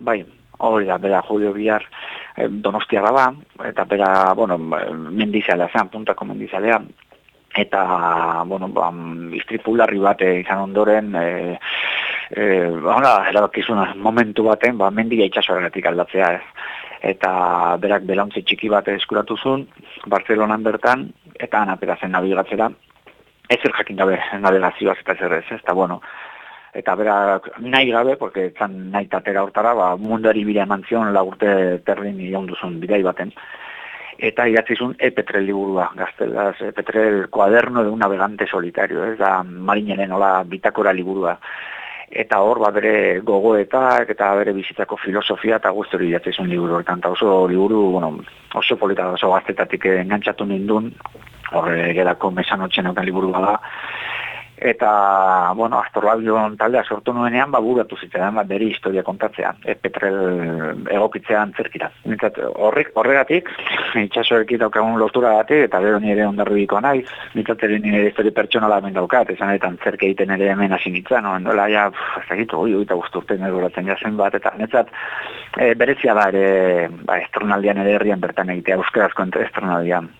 bai, hori da, bera Julio Biar e, donostia da, eta bera, bueno, mendizalea zen, puntako mendizalea, eta, bueno, ba, istripularri bat izan ondoren, e, e, ba, erabakizuna momentu baten, ba, mendia itxasoaretik aldatzea, ez. Eta berak belauntzi txiki bat eskuratu zuen, Barcelonan bertan, eta anapera zen nabigatzera, ez zer jakin gabe navegazioaz eta zer ez, eta bueno, eta bera nahi gabe, porque zan nahi tatera hortara, ba, munduari bira eman zion lagurte terrin ion duzun bidei baten. Eta iratzizun E-Petrel liburua, gaztelaz, E-Petrel kuaderno de un navegante solitario, ez da marinelen hola bitakora liburua. Eta hor, ba, bere gogoetak eta bere bizitzako filosofia eta guztori iratzizun liburu. Eta oso liburu, bueno, oso polita oso gaztetatik engantzatu nindun, horre gerako mesanotxen euken liburu bada, eta, bueno, astorlabion taldea sortu nuenean, ba, buratu zitzen, ba, bere historia kontatzea, e, petrel egokitzean zerkira. Horrek, horregatik, itxasoek daukagun lortura gati, eta bero nire ondarru biko naiz, nintzat nire histori pertsonala hemen daukat, esan etan zerke egiten ere hemen hasi nintzen, no? endola, ja, ez egitu, oi, eta guzturten egoratzen jazen bat, eta netzat, e, berezia da ere, ba, estronaldian ere herrian bertan egitea, euskarazko estronaldian